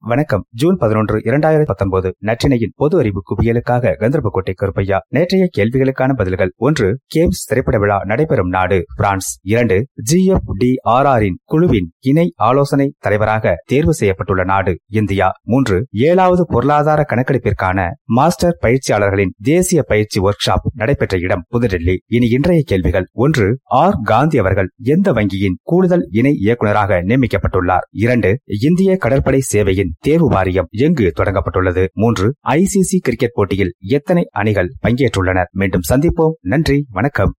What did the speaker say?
வணக்கம். ஜூன் பதினொன்று இரண்டாயிரத்தி பத்தொன்பது. நற்றினையின் பொது அறிவு குவியலுக்காக கந்தர்போட்டை கருப்பையா நேற்றைய கேள்விகளுக்கான பதில்கள். ஒன்று கேம்ஸ் திரைப்பட விழா நடைபெறும் நாடு பிரான்ஸ். இரண்டு ஜி எஃப் டி ஆர் ஆரின் குழுவின் இணை ஆலோசனை தலைவராக தேர்வு செய்யப்பட்டுள்ள நாடு இந்தியா. மூன்று ஏழாவது பொருளாதார கணக்கெடுப்பிற்கான மாஸ்டர் பயிற்சியாளர்களின் தேசிய பயிற்சி ஒர்க் ஷாப் நடைபெற்ற இடம் புதுடெல்லி. இனி இன்றைய கேள்விகள். ஒன்று ஆர். காந்தி அவர்கள் எந்த வங்கியின் கூடுதல் இணை இயக்குநராக நியமிக்கப்பட்டுள்ளார்? இரண்டு இந்திய கடற்படை சேவையின் தேர்வு வாரியம் எங்கு தொடங்கப்பட்டுள்ளது? மூன்று ஐசிசி கிரிக்கெட் போட்டியில் எத்தனை அணிகள் பங்கேற்றுள்ளனர் மீண்டும் சந்திப்போம். நன்றி வணக்கம்.